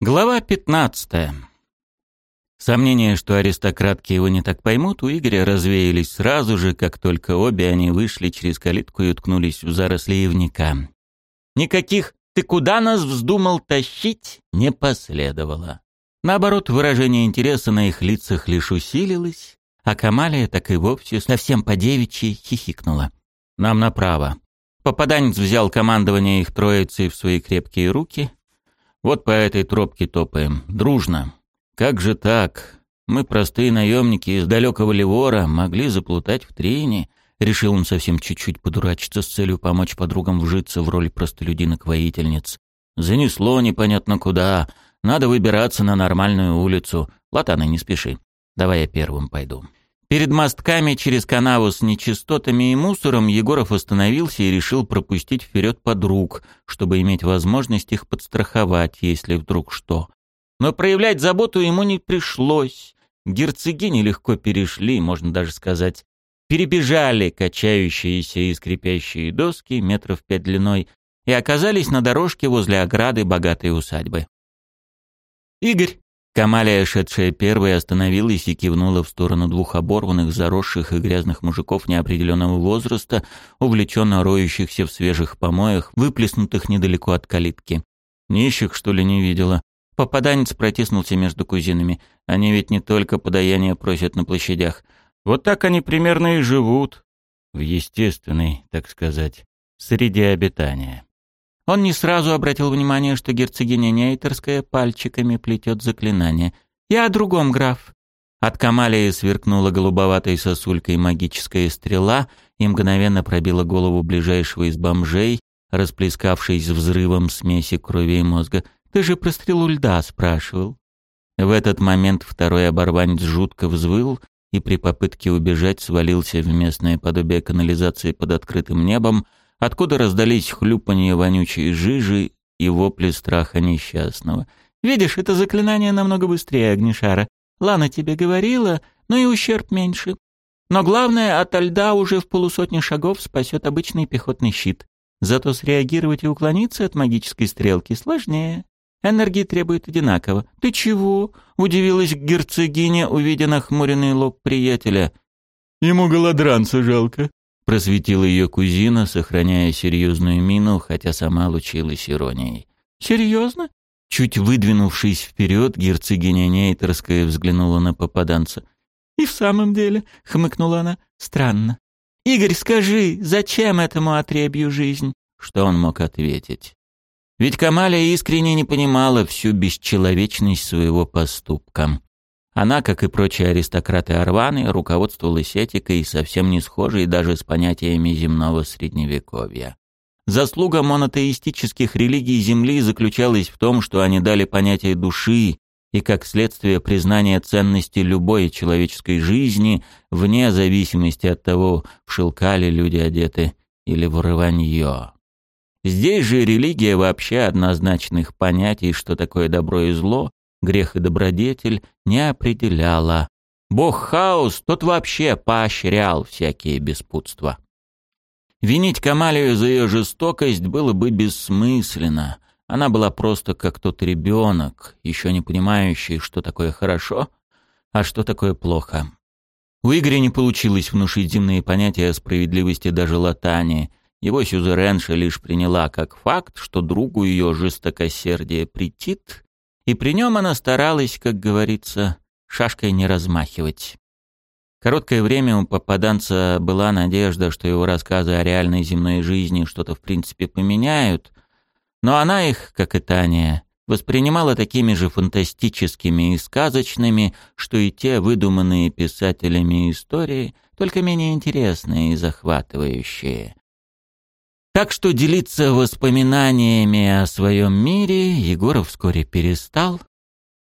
Глава 15. Сомнения, что аристократки его не так поймут, у Игоря развеялись сразу же, как только обе они вышли через калитку и уткнулись в заросли явника. Никаких «ты куда нас вздумал тащить?» не последовало. Наоборот, выражение интереса на их лицах лишь усилилось, а Камалия так и вовсе совсем по-девичьи хихикнула. «Нам направо». Попаданец взял командование их троицей в свои крепкие руки — вот по этой тропке топаем. Дружно. Как же так? Мы, простые наемники из далекого Ливора, могли заплутать в Трине. Решил он совсем чуть-чуть подурачиться с целью помочь подругам вжиться в роль простолюдинок-воительниц. Занесло непонятно куда. Надо выбираться на нормальную улицу. Латана, не спеши. Давай я первым пойду. Перед мостками через канаву с нечистотами и мусором Егоров остановился и решил пропустить вперед подруг, чтобы иметь возможность их подстраховать, если вдруг что. Но проявлять заботу ему не пришлось. Герцогини легко перешли, можно даже сказать, перебежали качающиеся и скрипящие доски метров пять длиной и оказались на дорожке возле ограды богатой усадьбы. «Игорь, Камалия, шедшая первой, остановилась и кивнула в сторону двух оборванных, заросших и грязных мужиков неопределенного возраста, увлеченно роющихся в свежих помоях, выплеснутых недалеко от калитки. Нищих, что ли, не видела? Попаданец протиснулся между кузинами. Они ведь не только подаяние просят на площадях. Вот так они примерно и живут. В естественной, так сказать, среде обитания. Он не сразу обратил внимание, что герцогиня Нейтерская пальчиками плетет заклинание. «Я о другом, граф». От Камалии сверкнула голубоватой сосулькой магическая стрела и мгновенно пробила голову ближайшего из бомжей, расплескавшись взрывом смеси крови и мозга. «Ты же про стрелу льда спрашивал». В этот момент второй оборванец жутко взвыл и при попытке убежать свалился в местное подобие канализации под открытым небом, откуда раздались хлюпанье вонючей жижи и вопли страха несчастного. «Видишь, это заклинание намного быстрее огнешара. Лана тебе говорила, но и ущерб меньше. Но главное, от льда уже в полусотни шагов спасет обычный пехотный щит. Зато среагировать и уклониться от магической стрелки сложнее. Энергии требует одинаково. «Ты чего?» — удивилась герцогиня, увидя нахмуренный лоб приятеля. «Ему голодранца жалко», просветила ее кузина, сохраняя серьезную мину, хотя сама лучилась иронией. «Серьезно?» Чуть выдвинувшись вперед, герцогиня Нейтерская взглянула на попаданца. «И в самом деле», — хмыкнула она, — «странно. Игорь, скажи, зачем этому отребью жизнь?» Что он мог ответить? Ведь Камаля искренне не понимала всю бесчеловечность своего поступка. Она, как и прочие аристократы Орваны, руководствовалась этикой, совсем не схожей даже с понятиями земного средневековья. Заслуга монотеистических религий Земли заключалась в том, что они дали понятие души и, как следствие, признание ценности любой человеческой жизни, вне зависимости от того, в шелка ли люди одеты или в рванье. Здесь же религия вообще однозначных понятий, что такое добро и зло, грех и добродетель, не определяла. Бог хаос тот вообще поощрял всякие беспутства. Винить Камалию за ее жестокость было бы бессмысленно. Она была просто как тот ребенок, еще не понимающий, что такое хорошо, а что такое плохо. У Игоря не получилось внушить земные понятия о справедливости даже латани. Его сюзеренша лишь приняла как факт, что другу ее жестокосердие претит, и при нем она старалась, как говорится, шашкой не размахивать. Короткое время у попаданца была надежда, что его рассказы о реальной земной жизни что-то в принципе поменяют, но она их, как и Таня, воспринимала такими же фантастическими и сказочными, что и те выдуманные писателями истории, только менее интересные и захватывающие. Так что делиться воспоминаниями о своем мире Егоров вскоре перестал,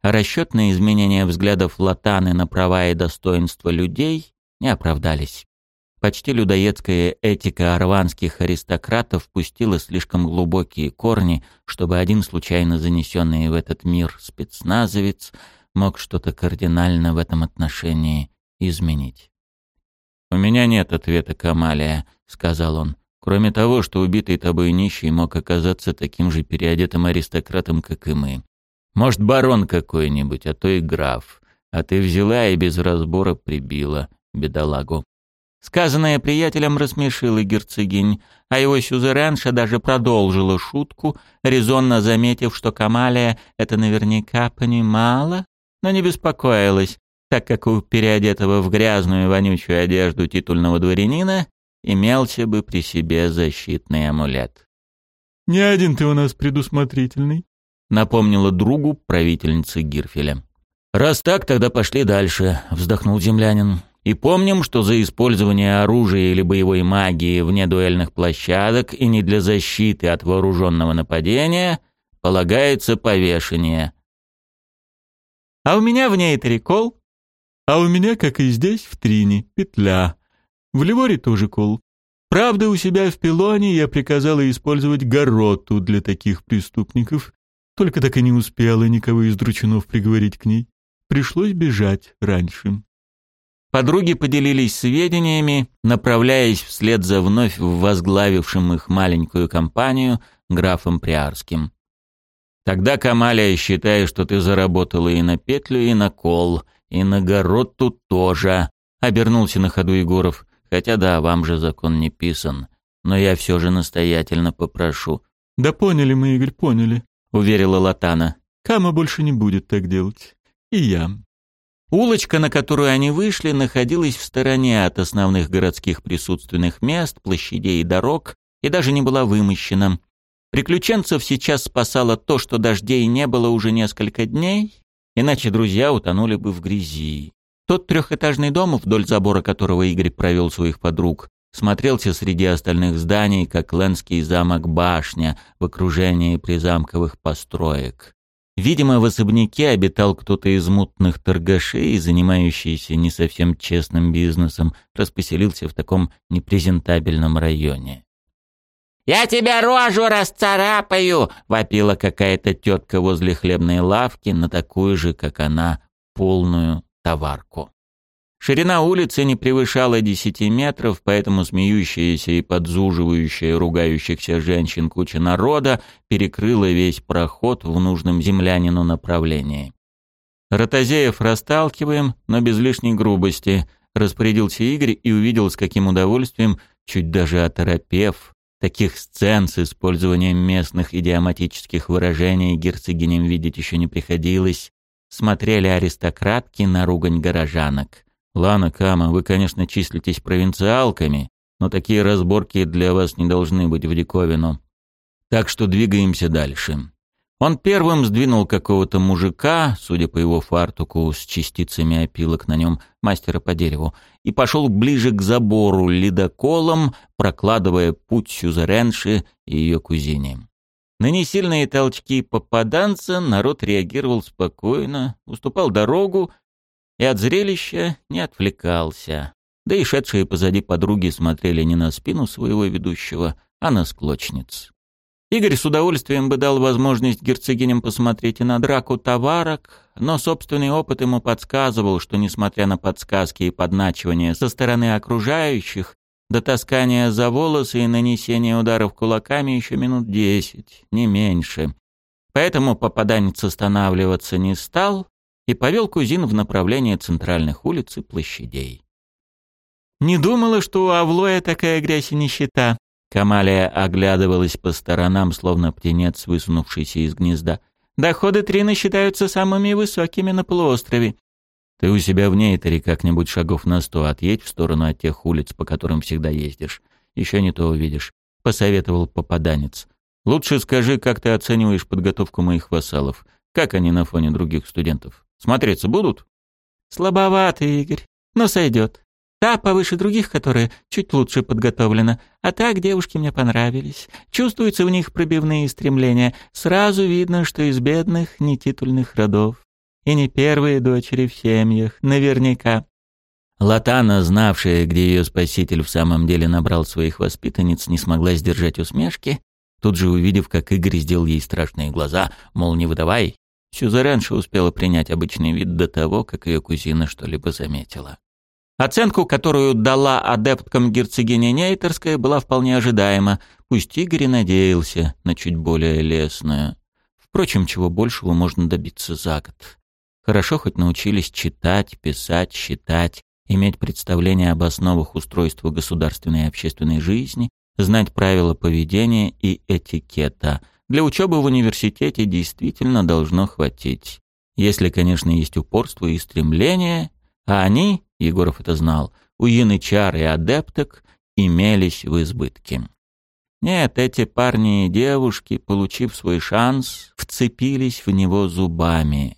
а расчетные изменения взглядов Латаны на права и достоинства людей не оправдались. Почти людоедская этика арванских аристократов пустила слишком глубокие корни, чтобы один случайно занесенный в этот мир спецназовец мог что-то кардинально в этом отношении изменить. «У меня нет ответа, Камалия», — сказал он. Кроме того, что убитый тобой нищий мог оказаться таким же переодетым аристократом, как и мы. Может, барон какой-нибудь, а то и граф. А ты взяла и без разбора прибила бедолагу. Сказанное приятелем рассмешило герцогинь, а его сюзеренша даже продолжила шутку, резонно заметив, что Камалия это наверняка понимала, но не беспокоилась, так как у переодетого в грязную вонючую одежду титульного дворянина имелся бы при себе защитный амулет. «Не один ты у нас предусмотрительный», — напомнила другу правительница Гирфеля. «Раз так, тогда пошли дальше», — вздохнул землянин. И помним, что за использование оружия или боевой магии вне дуэльных площадок и не для защиты от вооруженного нападения полагается повешение. А у меня в ней трикол, а у меня, как и здесь, в Трине, петля. В Ливоре тоже кол. Правда, у себя в Пилоне я приказала использовать гороту для таких преступников, только так и не успела никого из дручунов приговорить к ней. Пришлось бежать раньше. Подруги поделились сведениями, направляясь вслед за вновь возглавившим их маленькую компанию графом Приарским. «Тогда, Камалия, считай, что ты заработала и на петлю, и на кол, и на город тоже», — обернулся на ходу Егоров. «Хотя да, вам же закон не писан, но я все же настоятельно попрошу». «Да поняли мы, Игорь, поняли», — уверила Латана. «Кама больше не будет так делать. И я». Улочка, на которую они вышли, находилась в стороне от основных городских присутственных мест, площадей и дорог, и даже не была вымощена. Приключенцев сейчас спасало то, что дождей не было уже несколько дней, иначе друзья утонули бы в грязи. Тот трехэтажный дом, вдоль забора которого Игорь провел своих подруг, смотрелся среди остальных зданий, как Ленский замок-башня в окружении призамковых построек. Видимо, в особняке обитал кто-то из мутных торгашей, занимающийся не совсем честным бизнесом, распоселился в таком непрезентабельном районе. «Я тебе рожу расцарапаю!» — вопила какая-то тетка возле хлебной лавки на такую же, как она, полную товарку. Ширина улицы не превышала десяти метров, поэтому смеющаяся и подзуживающая ругающихся женщин куча народа перекрыла весь проход в нужном землянину направлении. «Ротозеев расталкиваем, но без лишней грубости», — распорядился Игорь и увидел, с каким удовольствием, чуть даже оторопев, таких сцен с использованием местных идиоматических выражений герцогиням видеть еще не приходилось, смотрели аристократки на ругань горожанок. Лана, Кама, вы, конечно, числитесь провинциалками, но такие разборки для вас не должны быть в диковину. Так что двигаемся дальше. Он первым сдвинул какого-то мужика, судя по его фартуку с частицами опилок на нем, мастера по дереву, и пошел ближе к забору ледоколом, прокладывая путь Сюзеренши и ее кузине. На несильные толчки попаданца народ реагировал спокойно, уступал дорогу и от зрелища не отвлекался. Да и шедшие позади подруги смотрели не на спину своего ведущего, а на склочниц. Игорь с удовольствием бы дал возможность герцогиням посмотреть и на драку товарок, но собственный опыт ему подсказывал, что, несмотря на подсказки и подначивания со стороны окружающих, до таскания за волосы и нанесения ударов кулаками еще минут десять, не меньше. Поэтому попаданец останавливаться не стал, и повел кузин в направлении центральных улиц и площадей. «Не думала, что у Авлоя такая грязь и нищета», Камалия оглядывалась по сторонам, словно птенец, высунувшийся из гнезда. «Доходы Трины считаются самыми высокими на полуострове». «Ты у себя в Нейтере как-нибудь шагов на сто отъедь в сторону от тех улиц, по которым всегда ездишь. Еще не то увидишь», — посоветовал попаданец. «Лучше скажи, как ты оцениваешь подготовку моих вассалов. Как они на фоне других студентов?» Смотреться будут? Слабоватый, Игорь, но сойдет. Та повыше других, которая чуть лучше подготовлена. А так девушки мне понравились. Чувствуются в них пробивные стремления. Сразу видно, что из бедных, нетитульных родов. И не первые дочери в семьях, наверняка. Латана, знавшая, где ее спаситель в самом деле набрал своих воспитанниц, не смогла сдержать усмешки, тут же увидев, как Игорь сделал ей страшные глаза, мол, не выдавай, Сюзеренша успела принять обычный вид до того, как ее кузина что-либо заметила. Оценку, которую дала адепткам герцогиня Нейтерская, была вполне ожидаема, пусть Игорь и надеялся на чуть более лесную. Впрочем, чего большего можно добиться за год. Хорошо хоть научились читать, писать, считать, иметь представление об основах устройства государственной и общественной жизни, знать правила поведения и этикета. Для учебы в университете действительно должно хватить. Если, конечно, есть упорство и стремление, а они, Егоров это знал, у янычар и адепток имелись в избытке. Нет, эти парни и девушки, получив свой шанс, вцепились в него зубами.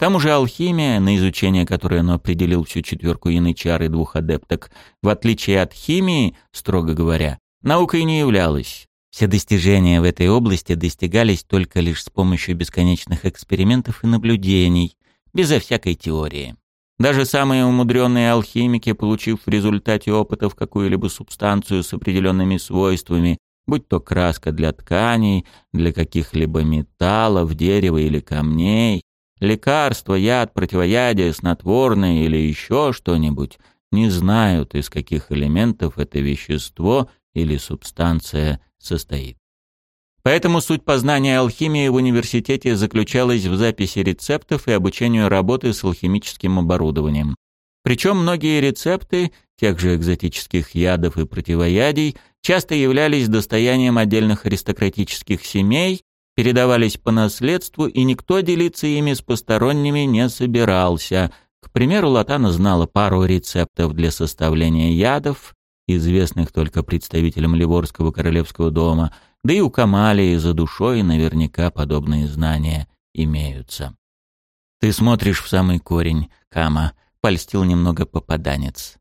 Тому же алхимия, на изучение которой он определил всю четверку янычар и двух адепток, в отличие от химии, строго говоря, наукой не являлась. Все достижения в этой области достигались только лишь с помощью бесконечных экспериментов и наблюдений, безо всякой теории. Даже самые умудренные алхимики, получив в результате опытов какую-либо субстанцию с определенными свойствами, будь то краска для тканей, для каких-либо металлов, дерева или камней, лекарство, яд, противоядие, снотворное или еще что-нибудь, не знают, из каких элементов это вещество или субстанция состоит. Поэтому суть познания алхимии в университете заключалась в записи рецептов и обучению работы с алхимическим оборудованием. Причем многие рецепты тех же экзотических ядов и противоядий часто являлись достоянием отдельных аристократических семей, передавались по наследству, и никто делиться ими с посторонними не собирался. К примеру, Латана знала пару рецептов для составления ядов, известных только представителям Ливорского королевского дома, да и у Камалии за душой наверняка подобные знания имеются. «Ты смотришь в самый корень, Кама», — польстил немного попаданец.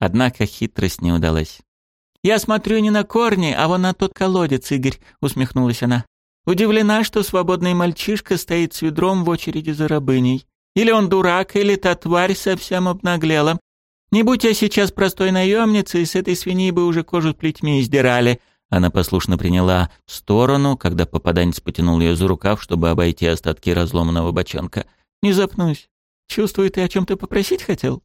Однако хитрость не удалась. «Я смотрю не на корни, а вон на тот колодец, Игорь», — усмехнулась она. «Удивлена, что свободный мальчишка стоит с ведром в очереди за рабыней. Или он дурак, или та тварь совсем обнаглела. Не будь я сейчас простой наемницей, с этой свиньи бы уже кожу плетьми издирали». Она послушно приняла сторону, когда попаданец потянул ее за рукав, чтобы обойти остатки разломанного бочонка. «Не запнусь. Чувствую, ты о чем-то попросить хотел?»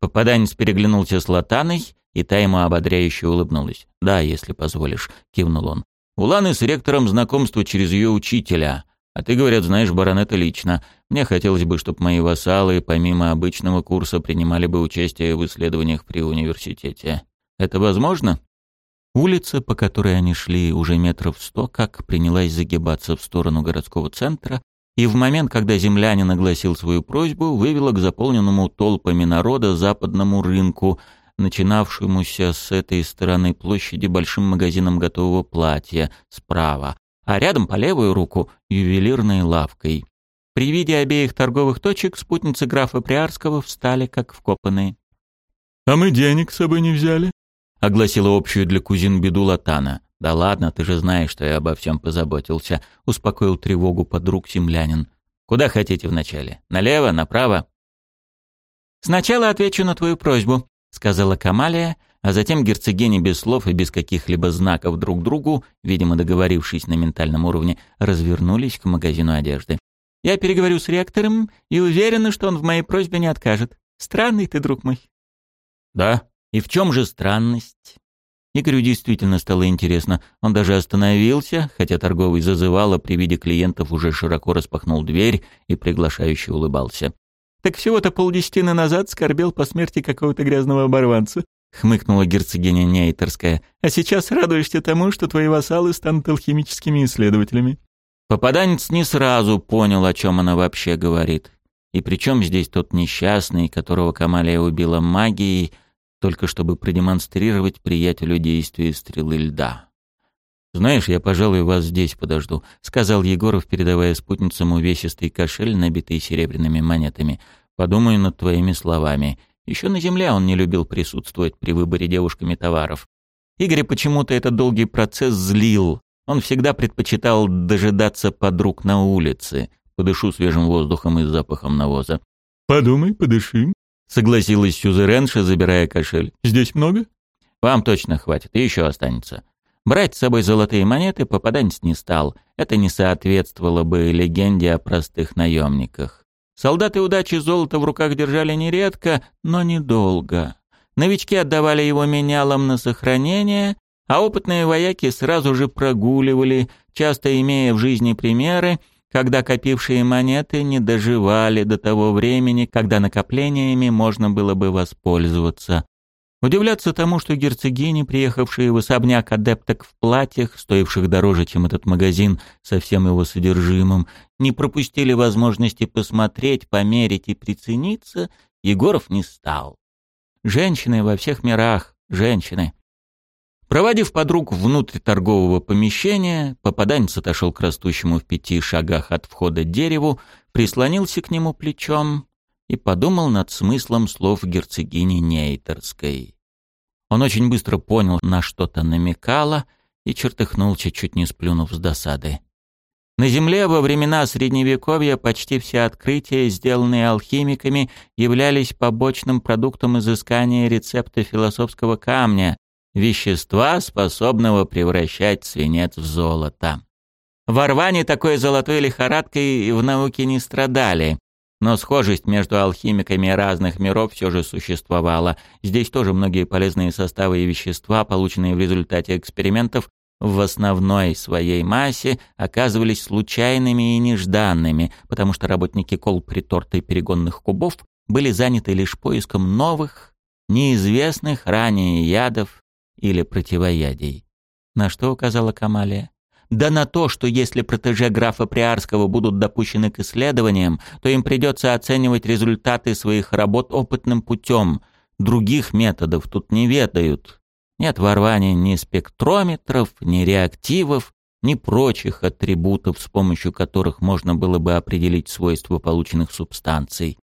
Попаданец переглянулся с Латаной, и та ему ободряюще улыбнулась. «Да, если позволишь», — кивнул он. «У Ланы с ректором знакомство через ее учителя. А ты, говорят, знаешь баронета лично. Мне хотелось бы, чтобы мои вассалы, помимо обычного курса, принимали бы участие в исследованиях при университете. Это возможно?» Улица, по которой они шли уже метров сто, как принялась загибаться в сторону городского центра, и в момент, когда землянин огласил свою просьбу, вывела к заполненному толпами народа западному рынку, начинавшемуся с этой стороны площади большим магазином готового платья справа, а рядом по левую руку ювелирной лавкой. При виде обеих торговых точек спутницы графа Приарского встали как вкопанные. «А мы денег с собой не взяли?» — огласила общую для кузин беду Латана. «Да ладно, ты же знаешь, что я обо всем позаботился», — успокоил тревогу подруг землянин. «Куда хотите вначале? Налево, направо?» «Сначала отвечу на твою просьбу», — сказала Камалия, а затем герцогини без слов и без каких-либо знаков друг другу, видимо, договорившись на ментальном уровне, развернулись к магазину одежды. «Я переговорю с ректором и уверена, что он в моей просьбе не откажет. Странный ты, друг мой». «Да? И в чем же странность?» Игорю действительно стало интересно. Он даже остановился, хотя торговый зазывал, а при виде клиентов уже широко распахнул дверь и приглашающе улыбался. «Так всего-то полдесятины назад скорбел по смерти какого-то грязного оборванца», — хмыкнула герцогиня Нейтерская. «А сейчас радуешься тому, что твои вассалы станут алхимическими исследователями». Попаданец не сразу понял, о чем она вообще говорит. И причем здесь тот несчастный, которого Камалия убила магией, только чтобы продемонстрировать приятелю действие стрелы льда. «Знаешь, я, пожалуй, вас здесь подожду», — сказал Егоров, передавая спутницам увесистый кошель, набитый серебряными монетами. «Подумаю над твоими словами. Еще на земле он не любил присутствовать при выборе девушками товаров. Игоря почему-то этот долгий процесс злил. Он всегда предпочитал дожидаться подруг на улице. Подышу свежим воздухом и запахом навоза. «Подумай, подыши», Согласилась Сюзеренша, забирая кошель. «Здесь много?» «Вам точно хватит, и еще останется». Брать с собой золотые монеты попаданец не стал. Это не соответствовало бы легенде о простых наемниках. Солдаты удачи золото в руках держали нередко, но недолго. Новички отдавали его менялам на сохранение, а опытные вояки сразу же прогуливали, часто имея в жизни примеры, когда копившие монеты не доживали до того времени, когда накоплениями можно было бы воспользоваться. Удивляться тому, что герцогини, приехавшие в особняк адепток в платьях, стоивших дороже, чем этот магазин со всем его содержимым, не пропустили возможности посмотреть, померить и прицениться, Егоров не стал. Женщины во всех мирах, женщины. Проводив подруг внутрь торгового помещения, попаданец отошел к растущему в пяти шагах от входа дереву, прислонился к нему плечом и подумал над смыслом слов герцогини Нейтерской. Он очень быстро понял, на что-то намекала, и чертыхнулся, чуть не сплюнув с досады. На Земле во времена Средневековья почти все открытия, сделанные алхимиками, являлись побочным продуктом изыскания рецепта философского камня, вещества, способного превращать свинец в золото. В Орване такой золотой лихорадкой в науке не страдали, но схожесть между алхимиками разных миров все же существовала. Здесь тоже многие полезные составы и вещества, полученные в результате экспериментов, в основной своей массе оказывались случайными и нежданными, потому что работники колб реторты перегонных кубов были заняты лишь поиском новых, неизвестных ранее ядов или противоядий. На что указала Камалия? Да на то, что если протеже графа Приарского будут допущены к исследованиям, то им придется оценивать результаты своих работ опытным путем. Других методов тут не ведают. Нет в Орване ни спектрометров, ни реактивов, ни прочих атрибутов, с помощью которых можно было бы определить свойства полученных субстанций.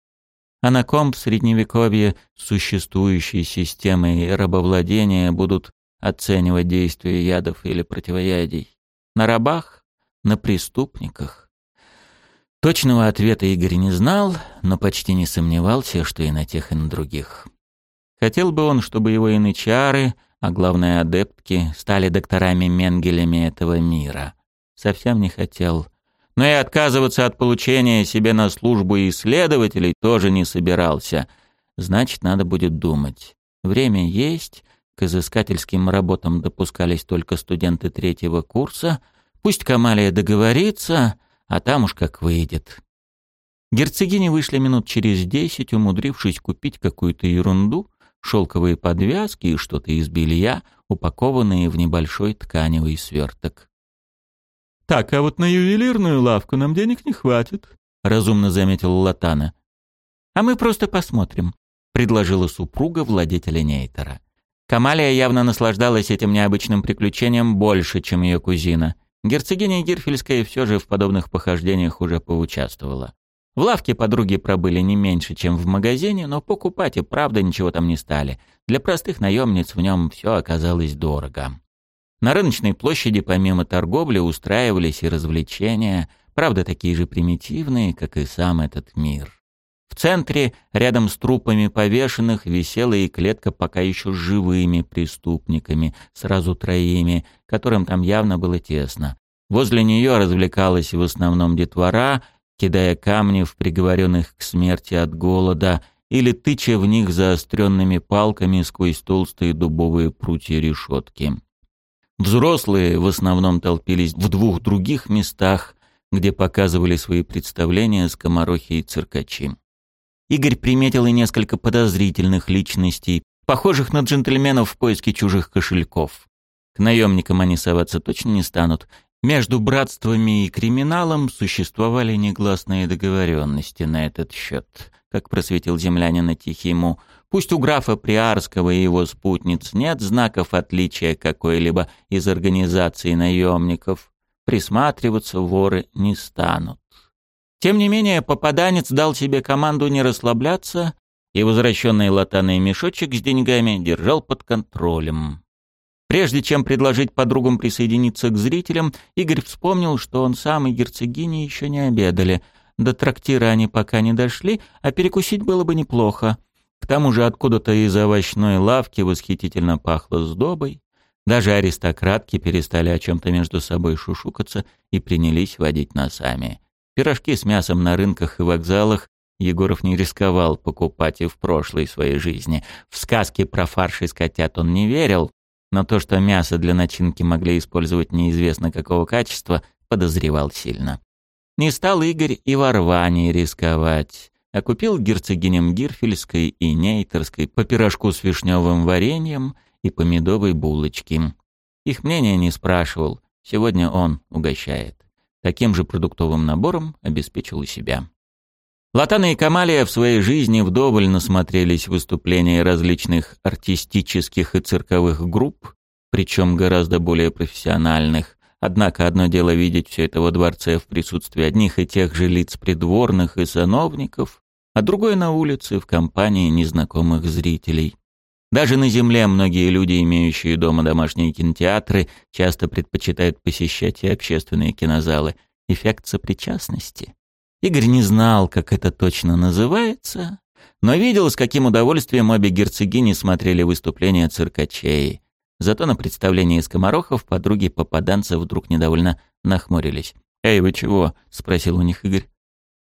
А на ком в Средневековье существующие системы рабовладения будут оценивать действия ядов или противоядий? На рабах? На преступниках? Точного ответа Игорь не знал, но почти не сомневался, что и на тех, и на других. Хотел бы он, чтобы его янычары, а главное адептки, стали докторами-менгелями этого мира. Совсем не хотел. Но и отказываться от получения себе на службу исследователей тоже не собирался. Значит, надо будет думать. Время есть, к изыскательским работам допускались только студенты третьего курса. Пусть Камалия договорится, а там уж как выйдет. Герцогини вышли минут через десять, умудрившись купить какую-то ерунду, шелковые подвязки и что-то из белья, упакованные в небольшой тканевый сверток. «Так, а вот на ювелирную лавку нам денег не хватит», — разумно заметила Латана. «А мы просто посмотрим», — предложила супруга владетеля Нейтера. Камалия явно наслаждалась этим необычным приключением больше, чем ее кузина. Герцогиня Гирфельская все же в подобных похождениях уже поучаствовала. В лавке подруги пробыли не меньше, чем в магазине, но покупать и правда ничего там не стали. Для простых наемниц в нем все оказалось дорого. На рыночной площади помимо торговли устраивались и развлечения, правда такие же примитивные, как и сам этот мир. В центре, рядом с трупами повешенных, висела и клетка пока еще живыми преступниками, сразу троими, которым там явно было тесно. Возле нее развлекалась в основном детвора, кидая камни в приговоренных к смерти от голода или тыча в них заостренными палками сквозь толстые дубовые прутья решетки. Взрослые в основном толпились в двух других местах, где показывали свои представления скоморохи и циркачи. Игорь приметил и несколько подозрительных личностей, похожих на джентльменов в поиске чужих кошельков. К наемникам они соваться точно не станут. Между братствами и криминалом существовали негласные договоренности на этот счет, как просветил землянина Тихиму. Пусть у графа Приарского и его спутниц нет знаков отличия какой-либо из организаций наемников, присматриваться воры не станут. Тем не менее, попаданец дал себе команду не расслабляться и возвращенный латаный мешочек с деньгами держал под контролем. Прежде чем предложить подругам присоединиться к зрителям, Игорь вспомнил, что он сам и герцогини еще не обедали. До трактира они пока не дошли, а перекусить было бы неплохо. К тому же откуда-то из овощной лавки восхитительно пахло сдобой. Даже аристократки перестали о чем-то между собой шушукаться и принялись водить носами. Пирожки с мясом на рынках и вокзалах Егоров не рисковал покупать и в прошлой своей жизни. В сказки про фарш из котят он не верил, но то, что мясо для начинки могли использовать неизвестно какого качества, подозревал сильно. Не стал Игорь и в Орване рисковать, а купил герцогиням Гирфельской и Нейтерской по пирожку с вишневым вареньем и по медовой булочке. Их мнения не спрашивал, сегодня он угощает. Таким же продуктовым набором обеспечил и себя. Латана и Камалия в своей жизни вдоволь насмотрелись выступления различных артистических и цирковых групп, причем гораздо более профессиональных. Однако одно дело видеть все это во дворце в присутствии одних и тех же лиц придворных и сановников, а другое на улице в компании незнакомых зрителей. Даже на земле многие люди, имеющие дома домашние кинотеатры, часто предпочитают посещать и общественные кинозалы. Эффект сопричастности. Игорь не знал, как это точно называется, но видел, с каким удовольствием обе герцогини смотрели выступления циркачей. Зато на представлении скоморохов подруги попаданца вдруг недовольно нахмурились. «Эй, вы чего?» — спросил у них Игорь.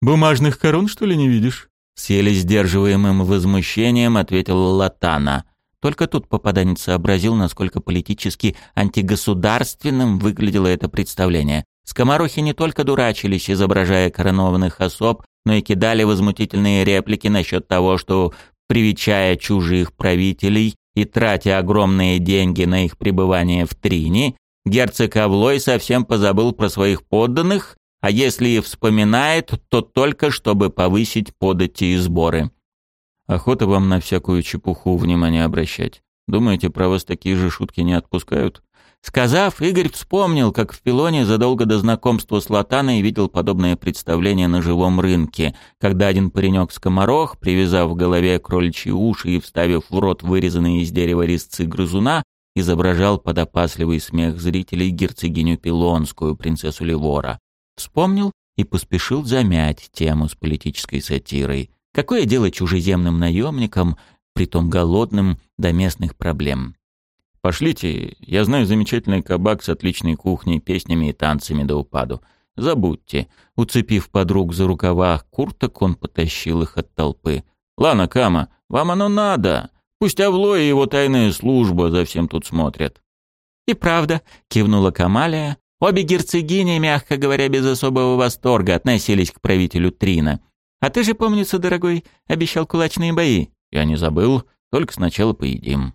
«Бумажных корон, что ли, не видишь?» С еле сдерживаемым возмущением ответила Латана. Только тут попаданец сообразил, насколько политически антигосударственным выглядело это представление. Скоморохи не только дурачились, изображая коронованных особ, но и кидали возмутительные реплики насчет того, что, привечая чужих правителей и тратя огромные деньги на их пребывание в Трине, герцог Авлой совсем позабыл про своих подданных, а если и вспоминает, то только чтобы повысить подати и сборы. Охота вам на всякую чепуху внимание обращать. Думаете, про вас такие же шутки не отпускают? Сказав, Игорь вспомнил, как в Пилоне задолго до знакомства с Латаной видел подобное представление на живом рынке, когда один паренек-скоморох, привязав в голове кроличьи уши и вставив в рот вырезанные из дерева резцы грызуна, изображал под опасливый смех зрителей герцогиню Пилонскую, принцессу Ливора. Вспомнил и поспешил замять тему с политической сатирой. Какое дело чужеземным наемникам, притом голодным, до местных проблем? Пошлите, я знаю замечательный кабак с отличной кухней, песнями и танцами до упаду. Забудьте. Уцепив подруг за рукава курток, он потащил их от толпы. «Лана, Кама, вам оно надо. Пусть Авло и его тайная служба за всем тут смотрят». «И правда», — кивнула Камалия. Обе герцогини, мягко говоря, без особого восторга относились к правителю Трина. А ты же, помнится, дорогой, обещал кулачные бои. Я не забыл, только сначала поедим.